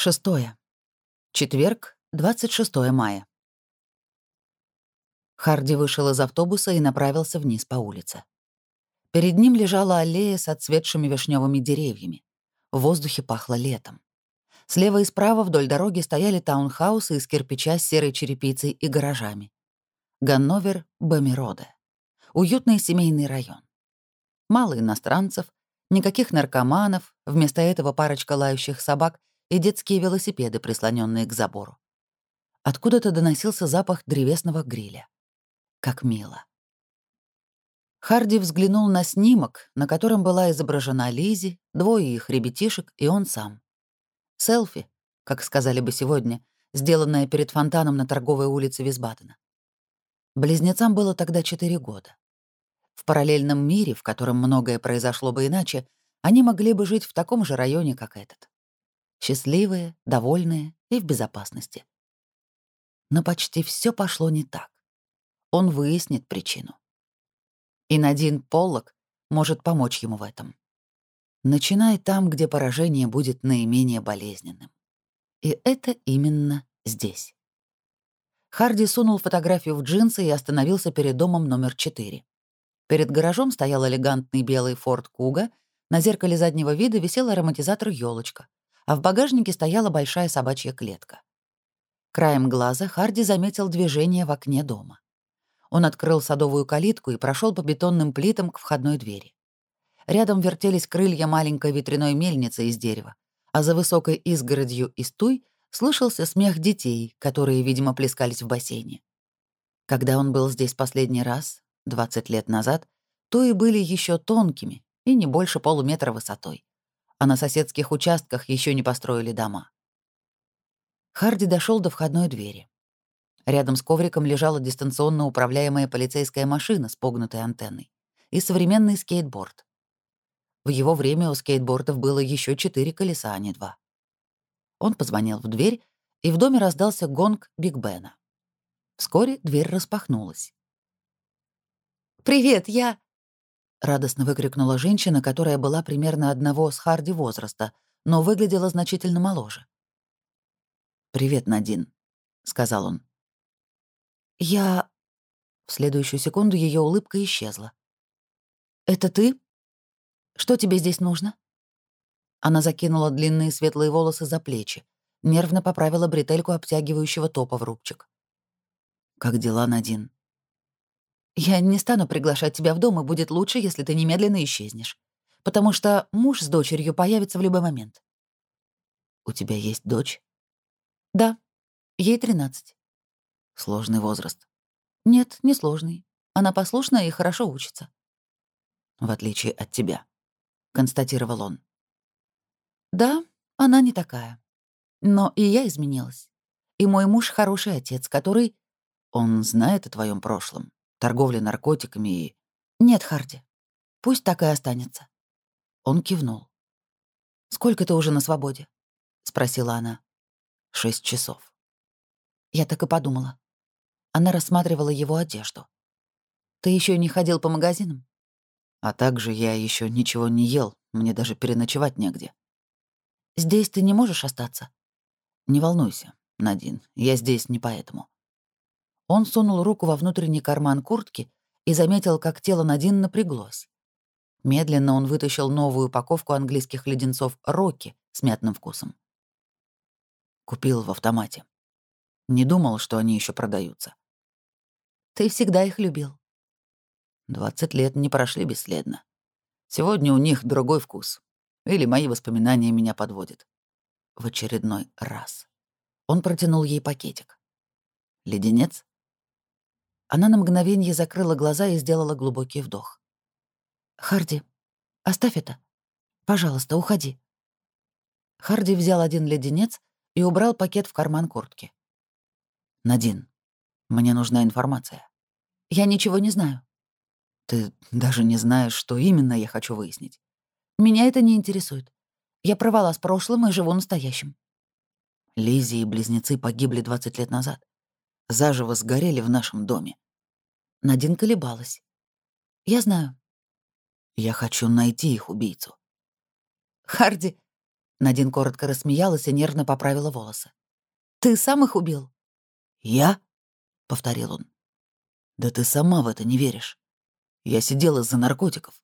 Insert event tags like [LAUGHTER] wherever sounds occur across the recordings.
Шестое. Четверг, 26 мая. Харди вышел из автобуса и направился вниз по улице. Перед ним лежала аллея с отцветшими вишневыми деревьями. В воздухе пахло летом. Слева и справа вдоль дороги стояли таунхаусы из кирпича с серой черепицей и гаражами. Ганновер, Бамироде. Уютный семейный район. Мало иностранцев, никаких наркоманов, вместо этого парочка лающих собак и детские велосипеды, прислоненные к забору. Откуда-то доносился запах древесного гриля. Как мило. Харди взглянул на снимок, на котором была изображена Лизи, двое их ребятишек и он сам. Селфи, как сказали бы сегодня, сделанное перед фонтаном на торговой улице Висбадена. Близнецам было тогда четыре года. В параллельном мире, в котором многое произошло бы иначе, они могли бы жить в таком же районе, как этот счастливые, довольные и в безопасности. Но почти все пошло не так. Он выяснит причину. И Надин Поллок может помочь ему в этом. Начинай там, где поражение будет наименее болезненным. И это именно здесь. Харди сунул фотографию в джинсы и остановился перед домом номер 4. Перед гаражом стоял элегантный белый Форд Куга, на зеркале заднего вида висел ароматизатор елочка а в багажнике стояла большая собачья клетка. Краем глаза Харди заметил движение в окне дома. Он открыл садовую калитку и прошел по бетонным плитам к входной двери. Рядом вертелись крылья маленькой ветряной мельницы из дерева, а за высокой изгородью из туй слышался смех детей, которые, видимо, плескались в бассейне. Когда он был здесь последний раз, 20 лет назад, туи были еще тонкими и не больше полуметра высотой а на соседских участках еще не построили дома. Харди дошел до входной двери. Рядом с ковриком лежала дистанционно управляемая полицейская машина с погнутой антенной и современный скейтборд. В его время у скейтбордов было еще четыре колеса, а не два. Он позвонил в дверь, и в доме раздался гонг Биг Бена. Вскоре дверь распахнулась. «Привет, я...» — радостно выкрикнула женщина, которая была примерно одного с Харди возраста, но выглядела значительно моложе. «Привет, Надин», — сказал он. «Я...» В следующую секунду ее улыбка исчезла. «Это ты? Что тебе здесь нужно?» Она закинула длинные светлые волосы за плечи, нервно поправила бретельку обтягивающего топа в рубчик. «Как дела, Надин?» Я не стану приглашать тебя в дом, и будет лучше, если ты немедленно исчезнешь. Потому что муж с дочерью появится в любой момент. У тебя есть дочь? Да. Ей 13. Сложный возраст. Нет, не сложный. Она послушная и хорошо учится. В отличие от тебя, констатировал он. Да, она не такая. Но и я изменилась. И мой муж хороший отец, который... Он знает о твоем прошлом торговля наркотиками и... Нет, Харди, пусть так и останется. Он кивнул. «Сколько ты уже на свободе?» — спросила она. «Шесть часов». Я так и подумала. Она рассматривала его одежду. «Ты еще не ходил по магазинам?» «А также я еще ничего не ел, мне даже переночевать негде». «Здесь ты не можешь остаться?» «Не волнуйся, Надин, я здесь не поэтому. Он сунул руку во внутренний карман куртки и заметил, как тело Надин напряглось. Медленно он вытащил новую упаковку английских леденцов «Рокки» с мятным вкусом. Купил в автомате. Не думал, что они еще продаются. Ты всегда их любил. Двадцать лет не прошли бесследно. Сегодня у них другой вкус. Или мои воспоминания меня подводят. В очередной раз. Он протянул ей пакетик. Леденец? Она на мгновение закрыла глаза и сделала глубокий вдох. «Харди, оставь это. Пожалуйста, уходи». Харди взял один леденец и убрал пакет в карман куртки. «Надин, мне нужна информация». «Я ничего не знаю». «Ты даже не знаешь, что именно я хочу выяснить». «Меня это не интересует. Я провала с прошлым и живу настоящим». Лизи и близнецы погибли 20 лет назад заживо сгорели в нашем доме. Надин колебалась. «Я знаю». «Я хочу найти их убийцу». «Харди, Надин коротко рассмеялась и нервно поправила волосы. «Ты сам их убил?» «Я?» — повторил он. «Да ты сама в это не веришь. Я сидел из-за наркотиков».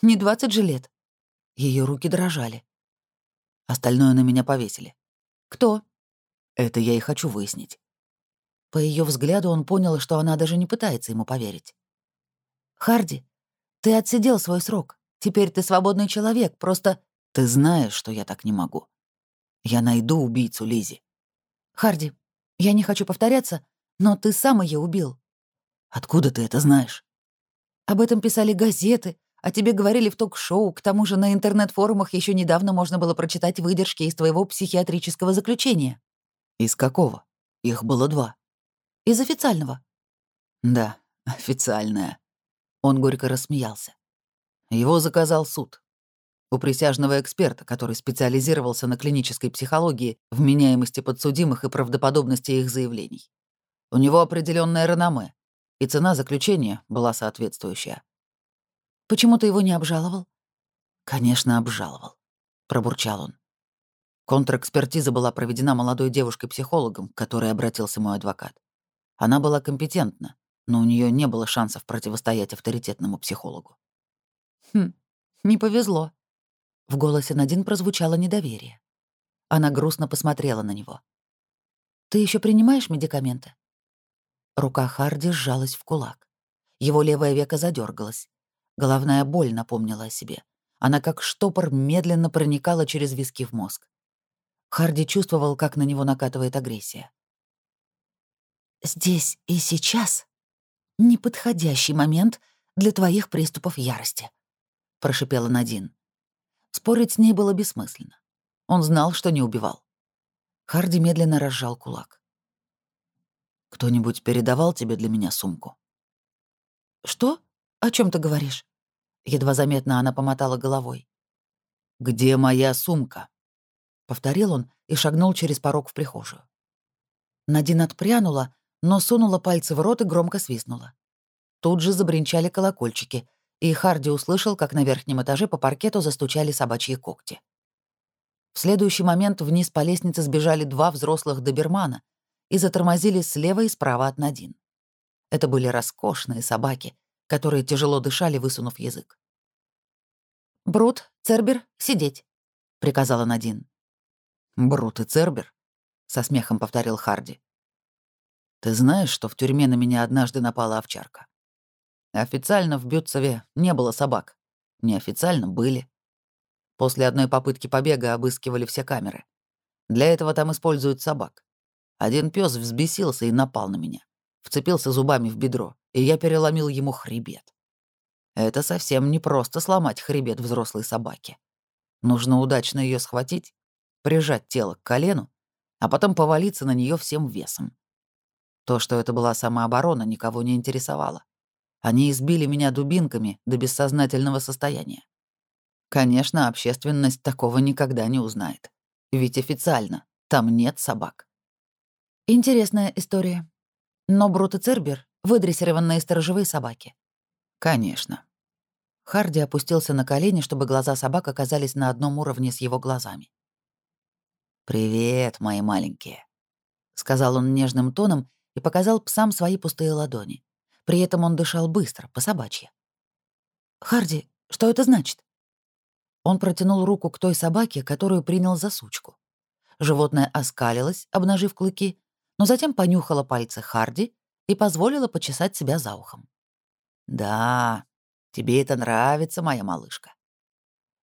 «Не двадцать же лет». Ее руки дрожали. Остальное на меня повесили. «Кто?» Это я и хочу выяснить. По ее взгляду он понял, что она даже не пытается ему поверить. «Харди, ты отсидел свой срок. Теперь ты свободный человек, просто...» «Ты знаешь, что я так не могу. Я найду убийцу Лизи. «Харди, я не хочу повторяться, но ты сам ее убил». «Откуда ты это знаешь?» «Об этом писали газеты, о тебе говорили в ток-шоу, к тому же на интернет-форумах еще недавно можно было прочитать выдержки из твоего психиатрического заключения». «Из какого? Их было два». «Из официального». «Да, [LAUGHS] официальное». Он горько рассмеялся. Его заказал суд. У присяжного эксперта, который специализировался на клинической психологии, вменяемости подсудимых и правдоподобности их заявлений. У него определенное реноме, и цена заключения была соответствующая. «Почему ты его не обжаловал?» «Конечно, обжаловал», — пробурчал он. Контрэкспертиза была проведена молодой девушкой-психологом, к которой обратился мой адвокат. Она была компетентна, но у нее не было шансов противостоять авторитетному психологу. «Хм, не повезло». В голосе Надин прозвучало недоверие. Она грустно посмотрела на него. «Ты еще принимаешь медикаменты?» Рука Харди сжалась в кулак. Его левое веко задергалось. Головная боль напомнила о себе. Она как штопор медленно проникала через виски в мозг. Харди чувствовал, как на него накатывает агрессия. «Здесь и сейчас неподходящий момент для твоих приступов ярости», — прошипела Надин. Спорить с ней было бессмысленно. Он знал, что не убивал. Харди медленно разжал кулак. «Кто-нибудь передавал тебе для меня сумку?» «Что? О чем ты говоришь?» Едва заметно она помотала головой. «Где моя сумка?» — повторил он и шагнул через порог в прихожую. Надин отпрянула, но сунула пальцы в рот и громко свистнула. Тут же забринчали колокольчики, и Харди услышал, как на верхнем этаже по паркету застучали собачьи когти. В следующий момент вниз по лестнице сбежали два взрослых добермана и затормозили слева и справа от Надин. Это были роскошные собаки, которые тяжело дышали, высунув язык. «Брут, Цербер, сидеть», — приказала Надин. «Брут и Цербер?» — со смехом повторил Харди. «Ты знаешь, что в тюрьме на меня однажды напала овчарка? Официально в Бютцеве не было собак. Неофициально были. После одной попытки побега обыскивали все камеры. Для этого там используют собак. Один пес взбесился и напал на меня. Вцепился зубами в бедро, и я переломил ему хребет. Это совсем не просто сломать хребет взрослой собаки. Нужно удачно ее схватить прижать тело к колену, а потом повалиться на нее всем весом. То, что это была самооборона, никого не интересовало. Они избили меня дубинками до бессознательного состояния. Конечно, общественность такого никогда не узнает. Ведь официально там нет собак. Интересная история. Но Брут и Цербер — выдрессированные сторожевые собаки. Конечно. Харди опустился на колени, чтобы глаза собак оказались на одном уровне с его глазами. «Привет, мои маленькие», — сказал он нежным тоном и показал псам свои пустые ладони. При этом он дышал быстро, по собачье. «Харди, что это значит?» Он протянул руку к той собаке, которую принял за сучку. Животное оскалилось, обнажив клыки, но затем понюхало пальцы Харди и позволило почесать себя за ухом. «Да, тебе это нравится, моя малышка».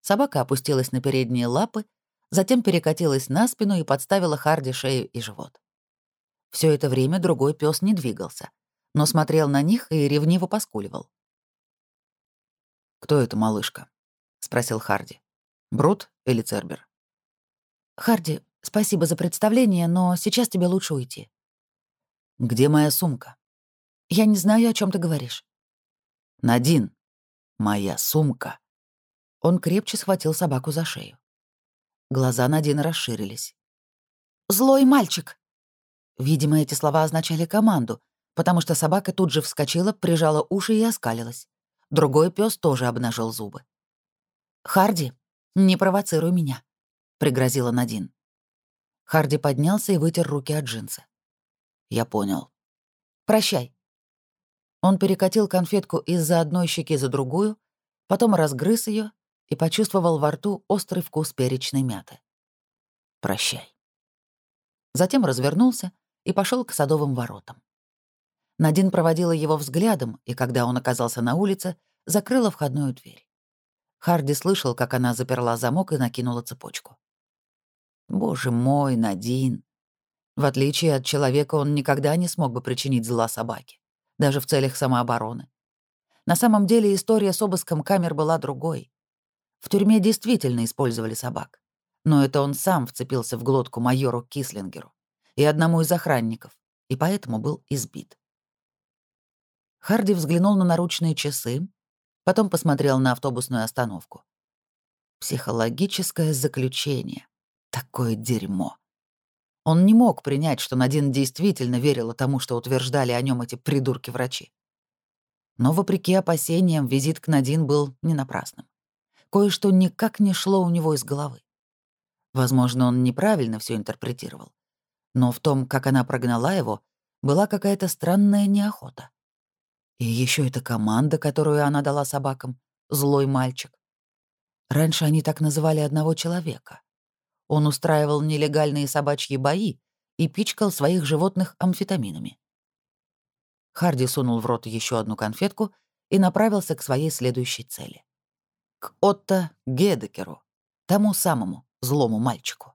Собака опустилась на передние лапы затем перекатилась на спину и подставила Харди шею и живот. Все это время другой пес не двигался, но смотрел на них и ревниво поскуливал. «Кто эта малышка?» — спросил Харди. «Брут или Цербер?» «Харди, спасибо за представление, но сейчас тебе лучше уйти». «Где моя сумка?» «Я не знаю, о чем ты говоришь». «Надин, моя сумка». Он крепче схватил собаку за шею. Глаза Надины расширились. «Злой мальчик!» Видимо, эти слова означали команду, потому что собака тут же вскочила, прижала уши и оскалилась. Другой пес тоже обнажил зубы. «Харди, не провоцируй меня». пригрозила Надин. Харди поднялся и вытер руки от джинсы. «Я понял». «Прощай». Он перекатил конфетку из-за одной щеки за другую, потом разгрыз ее и почувствовал во рту острый вкус перечной мяты. «Прощай». Затем развернулся и пошел к садовым воротам. Надин проводила его взглядом, и когда он оказался на улице, закрыла входную дверь. Харди слышал, как она заперла замок и накинула цепочку. Боже мой, Надин. В отличие от человека, он никогда не смог бы причинить зла собаке, даже в целях самообороны. На самом деле история с обыском камер была другой. В тюрьме действительно использовали собак. Но это он сам вцепился в глотку майору Кислингеру и одному из охранников, и поэтому был избит. Харди взглянул на наручные часы, потом посмотрел на автобусную остановку. Психологическое заключение. Такое дерьмо. Он не мог принять, что Надин действительно верила тому, что утверждали о нем эти придурки-врачи. Но, вопреки опасениям, визит к Надин был не напрасным. Кое-что никак не шло у него из головы. Возможно, он неправильно все интерпретировал. Но в том, как она прогнала его, была какая-то странная неохота. И еще эта команда, которую она дала собакам, злой мальчик. Раньше они так называли одного человека. Он устраивал нелегальные собачьи бои и пичкал своих животных амфетаминами. Харди сунул в рот еще одну конфетку и направился к своей следующей цели. К Отто Гедекеру, тому самому злому мальчику.